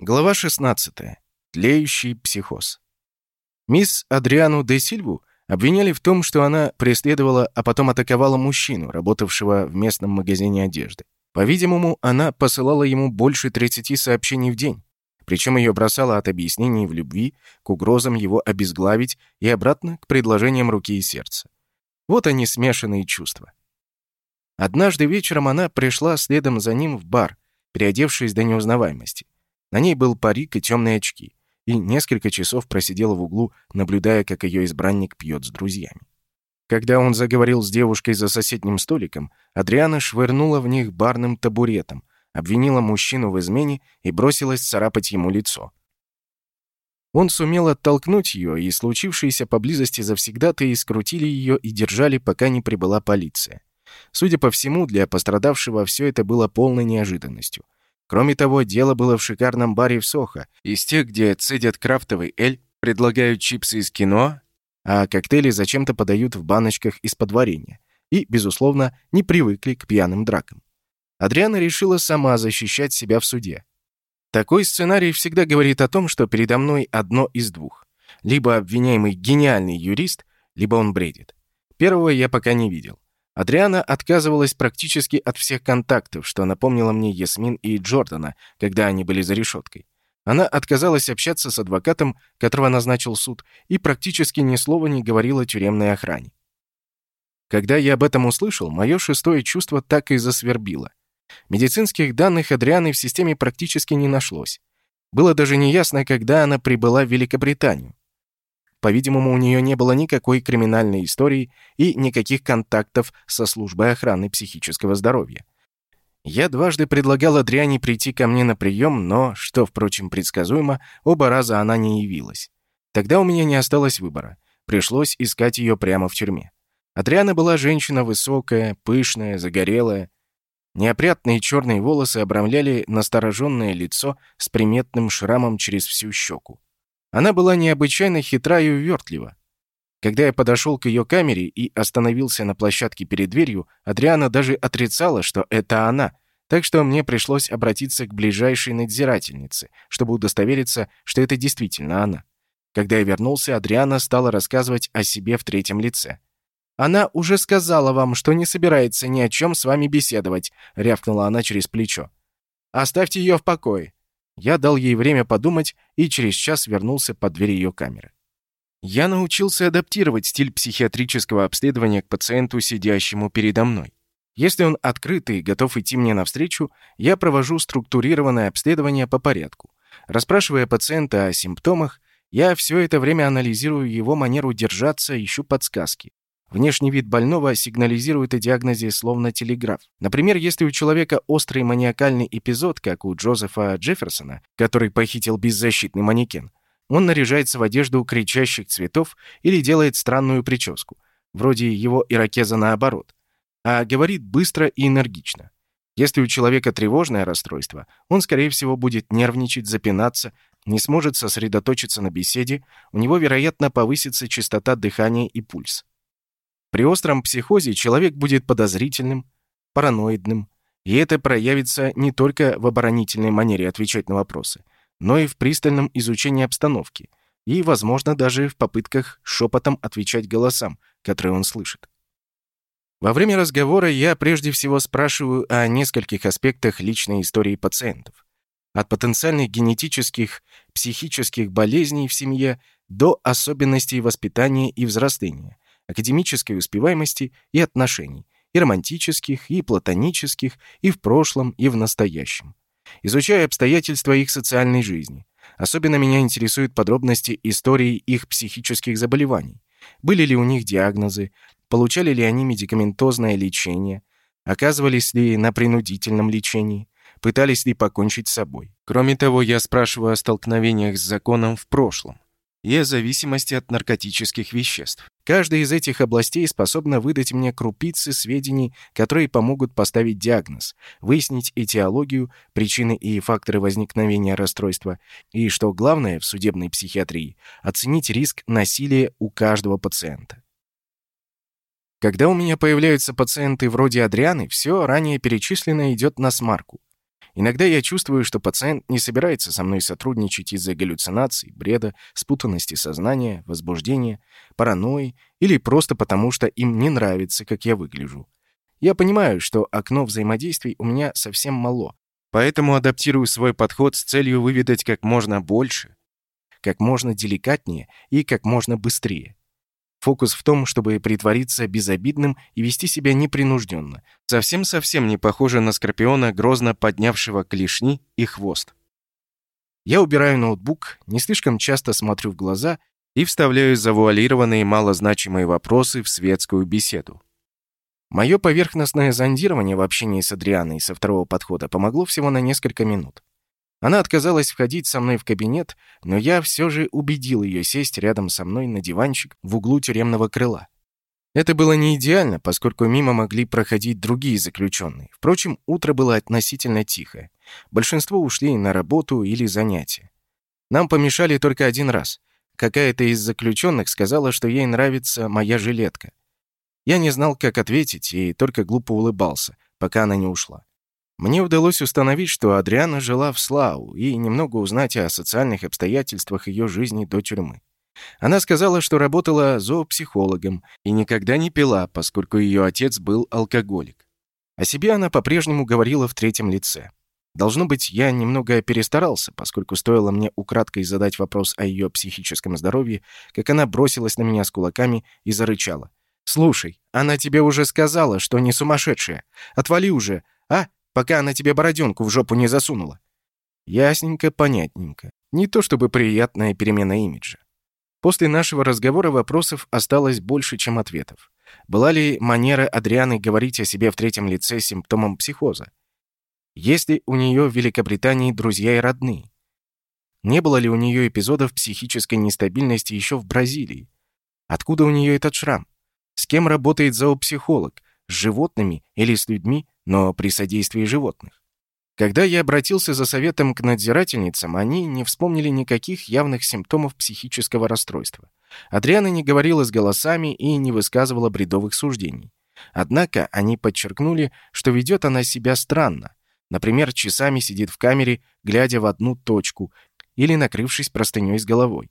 Глава 16. Тлеющий психоз. Мисс Адриану де Сильву обвиняли в том, что она преследовала, а потом атаковала мужчину, работавшего в местном магазине одежды. По-видимому, она посылала ему больше 30 сообщений в день, причем ее бросало от объяснений в любви к угрозам его обезглавить и обратно к предложениям руки и сердца. Вот они смешанные чувства. Однажды вечером она пришла следом за ним в бар, переодевшись до неузнаваемости. На ней был парик и темные очки, и несколько часов просидела в углу, наблюдая, как ее избранник пьет с друзьями. Когда он заговорил с девушкой за соседним столиком, Адриана швырнула в них барным табуретом, обвинила мужчину в измене и бросилась царапать ему лицо. Он сумел оттолкнуть ее, и случившиеся поблизости завсегдатые скрутили ее и держали, пока не прибыла полиция. Судя по всему, для пострадавшего все это было полной неожиданностью — Кроме того, дело было в шикарном баре в Сохо, из тех, где цедят крафтовый эль, предлагают чипсы из кино, а коктейли зачем-то подают в баночках из-под варенья. И, безусловно, не привыкли к пьяным дракам. Адриана решила сама защищать себя в суде. Такой сценарий всегда говорит о том, что передо мной одно из двух. Либо обвиняемый гениальный юрист, либо он бредит. Первого я пока не видел. Адриана отказывалась практически от всех контактов, что напомнило мне Ясмин и Джордана, когда они были за решеткой. Она отказалась общаться с адвокатом, которого назначил суд, и практически ни слова не говорила тюремной охране. Когда я об этом услышал, мое шестое чувство так и засвербило. Медицинских данных Адрианы в системе практически не нашлось. Было даже неясно, когда она прибыла в Великобританию. По-видимому, у нее не было никакой криминальной истории и никаких контактов со службой охраны психического здоровья. Я дважды предлагал Адриане прийти ко мне на прием, но, что, впрочем, предсказуемо, оба раза она не явилась. Тогда у меня не осталось выбора. Пришлось искать ее прямо в тюрьме. Адриана была женщина высокая, пышная, загорелая. Неопрятные черные волосы обрамляли настороженное лицо с приметным шрамом через всю щеку. Она была необычайно хитра и увертлива. Когда я подошел к ее камере и остановился на площадке перед дверью, Адриана даже отрицала, что это она, так что мне пришлось обратиться к ближайшей надзирательнице, чтобы удостовериться, что это действительно она. Когда я вернулся, Адриана стала рассказывать о себе в третьем лице. «Она уже сказала вам, что не собирается ни о чем с вами беседовать», — рявкнула она через плечо. «Оставьте ее в покое. Я дал ей время подумать и через час вернулся под дверь ее камеры. Я научился адаптировать стиль психиатрического обследования к пациенту, сидящему передо мной. Если он открытый и готов идти мне навстречу, я провожу структурированное обследование по порядку. Расспрашивая пациента о симптомах, я все это время анализирую его манеру держаться, ищу подсказки. Внешний вид больного сигнализирует о диагнозе словно телеграф. Например, если у человека острый маниакальный эпизод, как у Джозефа Джефферсона, который похитил беззащитный манекен, он наряжается в одежду кричащих цветов или делает странную прическу, вроде его ирокеза наоборот, а говорит быстро и энергично. Если у человека тревожное расстройство, он, скорее всего, будет нервничать, запинаться, не сможет сосредоточиться на беседе, у него, вероятно, повысится частота дыхания и пульс. При остром психозе человек будет подозрительным, параноидным, и это проявится не только в оборонительной манере отвечать на вопросы, но и в пристальном изучении обстановки и, возможно, даже в попытках шепотом отвечать голосам, которые он слышит. Во время разговора я прежде всего спрашиваю о нескольких аспектах личной истории пациентов. От потенциальных генетических, психических болезней в семье до особенностей воспитания и взросления – академической успеваемости и отношений, и романтических, и платонических, и в прошлом, и в настоящем. Изучая обстоятельства их социальной жизни. Особенно меня интересуют подробности истории их психических заболеваний. Были ли у них диагнозы, получали ли они медикаментозное лечение, оказывались ли на принудительном лечении, пытались ли покончить с собой. Кроме того, я спрашиваю о столкновениях с законом в прошлом и о зависимости от наркотических веществ. Каждая из этих областей способна выдать мне крупицы сведений, которые помогут поставить диагноз, выяснить этиологию, причины и факторы возникновения расстройства, и, что главное в судебной психиатрии, оценить риск насилия у каждого пациента. Когда у меня появляются пациенты вроде Адрианы, все ранее перечисленное идет на смарку. Иногда я чувствую, что пациент не собирается со мной сотрудничать из-за галлюцинаций, бреда, спутанности сознания, возбуждения, паранойи или просто потому, что им не нравится, как я выгляжу. Я понимаю, что окно взаимодействий у меня совсем мало, поэтому адаптирую свой подход с целью выведать как можно больше, как можно деликатнее и как можно быстрее. Фокус в том, чтобы притвориться безобидным и вести себя непринужденно. Совсем-совсем не похоже на скорпиона, грозно поднявшего клешни и хвост. Я убираю ноутбук, не слишком часто смотрю в глаза и вставляю завуалированные малозначимые вопросы в светскую беседу. Мое поверхностное зондирование в общении с Адрианой со второго подхода помогло всего на несколько минут. Она отказалась входить со мной в кабинет, но я все же убедил ее сесть рядом со мной на диванчик в углу тюремного крыла. Это было не идеально, поскольку мимо могли проходить другие заключенные. Впрочем, утро было относительно тихое. Большинство ушли на работу или занятия. Нам помешали только один раз. Какая-то из заключенных сказала, что ей нравится моя жилетка. Я не знал, как ответить, и только глупо улыбался, пока она не ушла. Мне удалось установить, что Адриана жила в Слау и немного узнать о социальных обстоятельствах ее жизни до тюрьмы. Она сказала, что работала зоопсихологом и никогда не пила, поскольку ее отец был алкоголик. О себе она по-прежнему говорила в третьем лице. Должно быть, я немного перестарался, поскольку стоило мне украдкой задать вопрос о ее психическом здоровье, как она бросилась на меня с кулаками и зарычала. «Слушай, она тебе уже сказала, что не сумасшедшая. Отвали уже? Пока она тебе бороденку в жопу не засунула. Ясненько, понятненько. Не то чтобы приятная перемена имиджа. После нашего разговора вопросов осталось больше, чем ответов. Была ли манера Адрианы говорить о себе в третьем лице симптомом психоза? Есть ли у нее в Великобритании друзья и родные? Не было ли у нее эпизодов психической нестабильности еще в Бразилии? Откуда у нее этот шрам? С кем работает зоопсихолог? С животными или с людьми, но при содействии животных. Когда я обратился за советом к надзирательницам, они не вспомнили никаких явных симптомов психического расстройства. Адриана не говорила с голосами и не высказывала бредовых суждений. Однако они подчеркнули, что ведет она себя странно. Например, часами сидит в камере, глядя в одну точку или накрывшись простыней с головой.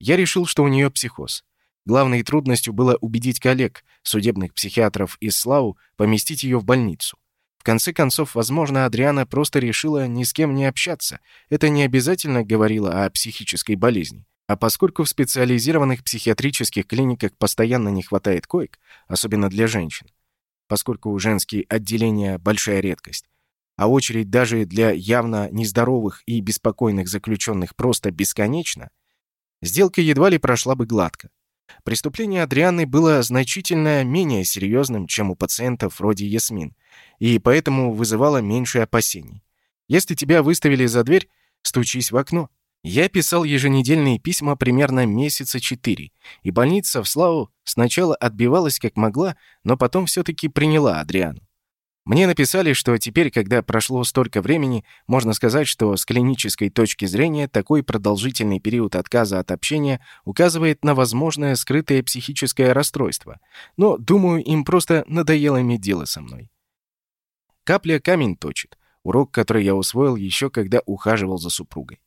Я решил, что у нее психоз. Главной трудностью было убедить коллег, судебных психиатров из Слау, поместить ее в больницу. В конце концов, возможно, Адриана просто решила ни с кем не общаться. Это не обязательно говорило о психической болезни. А поскольку в специализированных психиатрических клиниках постоянно не хватает коек, особенно для женщин, поскольку женские отделения – большая редкость, а очередь даже для явно нездоровых и беспокойных заключенных просто бесконечна, сделка едва ли прошла бы гладко. Преступление Адрианы было значительно менее серьезным, чем у пациентов вроде Ясмин, и поэтому вызывало меньше опасений. Если тебя выставили за дверь, стучись в окно. Я писал еженедельные письма примерно месяца четыре, и больница в Славу сначала отбивалась как могла, но потом все-таки приняла Адриану. Мне написали, что теперь, когда прошло столько времени, можно сказать, что с клинической точки зрения такой продолжительный период отказа от общения указывает на возможное скрытое психическое расстройство. Но, думаю, им просто надоело иметь дело со мной. Капля камень точит. Урок, который я усвоил еще когда ухаживал за супругой.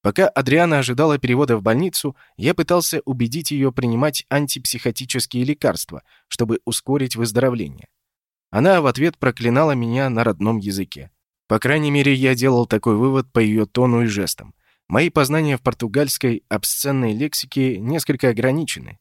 Пока Адриана ожидала перевода в больницу, я пытался убедить ее принимать антипсихотические лекарства, чтобы ускорить выздоровление. Она в ответ проклинала меня на родном языке. По крайней мере, я делал такой вывод по ее тону и жестам. Мои познания в португальской обсценной лексике несколько ограничены.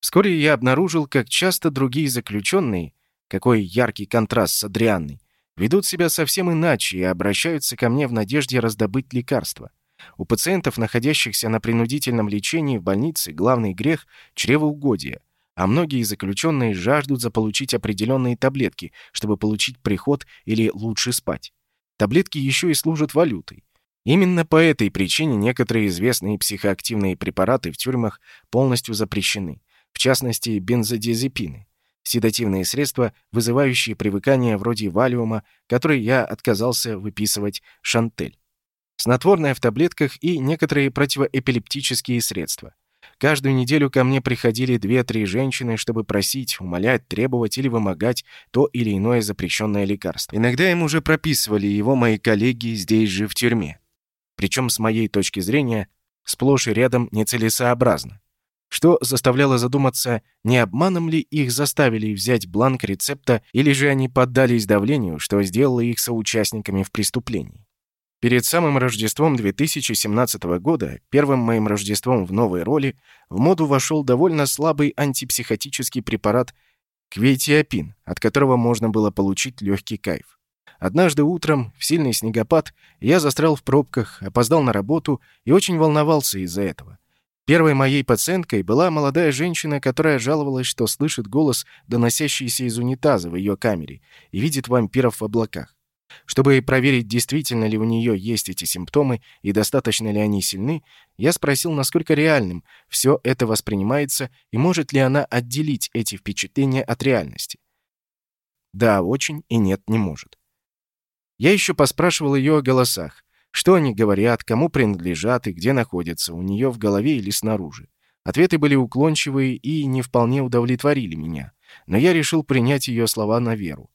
Вскоре я обнаружил, как часто другие заключенные, какой яркий контраст с Адрианной, ведут себя совсем иначе и обращаются ко мне в надежде раздобыть лекарства. У пациентов, находящихся на принудительном лечении в больнице, главный грех – чревоугодие, а многие заключенные жаждут заполучить определенные таблетки, чтобы получить приход или лучше спать. Таблетки еще и служат валютой. Именно по этой причине некоторые известные психоактивные препараты в тюрьмах полностью запрещены, в частности бензодиазепины, седативные средства, вызывающие привыкание вроде валиума, который я отказался выписывать шантель. Снотворное в таблетках и некоторые противоэпилептические средства. Каждую неделю ко мне приходили две-три женщины, чтобы просить, умолять, требовать или вымогать то или иное запрещенное лекарство. Иногда им уже прописывали его мои коллеги здесь же в тюрьме. Причем, с моей точки зрения, сплошь и рядом нецелесообразно. Что заставляло задуматься, не обманом ли их заставили взять бланк рецепта, или же они поддались давлению, что сделало их соучастниками в преступлении. Перед самым Рождеством 2017 года, первым моим Рождеством в новой роли, в моду вошел довольно слабый антипсихотический препарат кветиапин, от которого можно было получить легкий кайф. Однажды утром, в сильный снегопад, я застрял в пробках, опоздал на работу и очень волновался из-за этого. Первой моей пациенткой была молодая женщина, которая жаловалась, что слышит голос, доносящийся из унитаза в ее камере, и видит вампиров в облаках. Чтобы проверить, действительно ли у нее есть эти симптомы и достаточно ли они сильны, я спросил, насколько реальным все это воспринимается и может ли она отделить эти впечатления от реальности. Да, очень, и нет, не может. Я еще поспрашивал ее о голосах. Что они говорят, кому принадлежат и где находятся, у нее в голове или снаружи. Ответы были уклончивые и не вполне удовлетворили меня, но я решил принять ее слова на веру.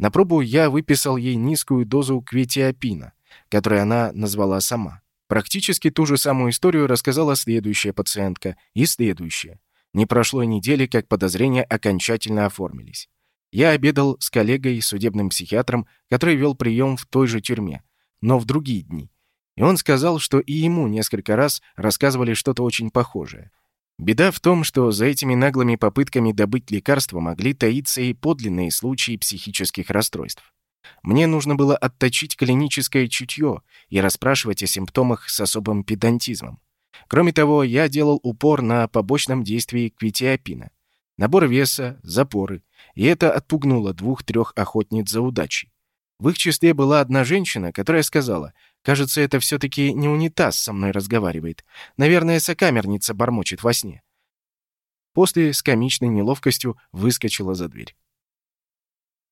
На пробу я выписал ей низкую дозу кветиапина, которую она назвала сама. Практически ту же самую историю рассказала следующая пациентка и следующая. Не прошло недели, как подозрения окончательно оформились. Я обедал с коллегой, судебным психиатром, который вел прием в той же тюрьме, но в другие дни. И он сказал, что и ему несколько раз рассказывали что-то очень похожее. Беда в том, что за этими наглыми попытками добыть лекарства могли таиться и подлинные случаи психических расстройств. Мне нужно было отточить клиническое чутье и расспрашивать о симптомах с особым педантизмом. Кроме того, я делал упор на побочном действии квитиапина. Набор веса, запоры. И это отпугнуло двух-трех охотниц за удачей. В их числе была одна женщина, которая сказала, «Кажется, это все-таки не унитаз со мной разговаривает. Наверное, сокамерница бормочет во сне». После с комичной неловкостью выскочила за дверь.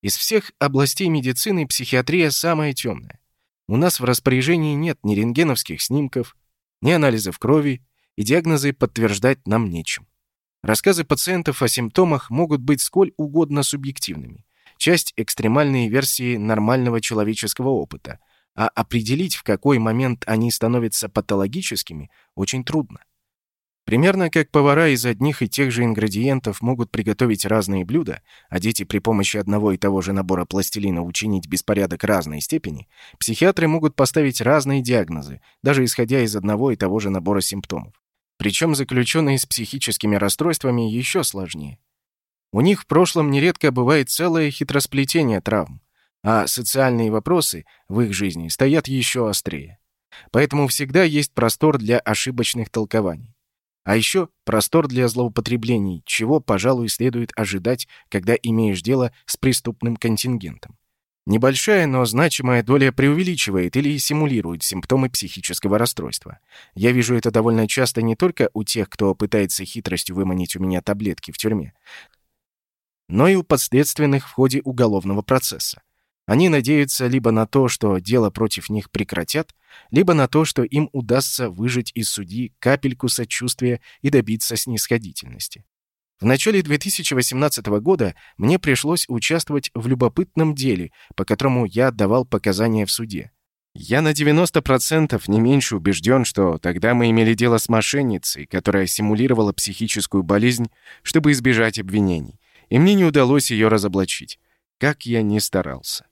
Из всех областей медицины психиатрия самая темная. У нас в распоряжении нет ни рентгеновских снимков, ни анализов крови, и диагнозы подтверждать нам нечем. Рассказы пациентов о симптомах могут быть сколь угодно субъективными часть экстремальной версии нормального человеческого опыта, а определить, в какой момент они становятся патологическими, очень трудно. Примерно как повара из одних и тех же ингредиентов могут приготовить разные блюда, а дети при помощи одного и того же набора пластилина учинить беспорядок разной степени, психиатры могут поставить разные диагнозы, даже исходя из одного и того же набора симптомов. Причем заключенные с психическими расстройствами еще сложнее. У них в прошлом нередко бывает целое хитросплетение травм, а социальные вопросы в их жизни стоят еще острее. Поэтому всегда есть простор для ошибочных толкований. А еще простор для злоупотреблений, чего, пожалуй, следует ожидать, когда имеешь дело с преступным контингентом. Небольшая, но значимая доля преувеличивает или симулирует симптомы психического расстройства. Я вижу это довольно часто не только у тех, кто пытается хитростью выманить у меня таблетки в тюрьме, но и у подследственных в ходе уголовного процесса. Они надеются либо на то, что дело против них прекратят, либо на то, что им удастся выжать из судьи капельку сочувствия и добиться снисходительности. В начале 2018 года мне пришлось участвовать в любопытном деле, по которому я отдавал показания в суде. Я на 90% не меньше убежден, что тогда мы имели дело с мошенницей, которая симулировала психическую болезнь, чтобы избежать обвинений и мне не удалось ее разоблачить, как я ни старался.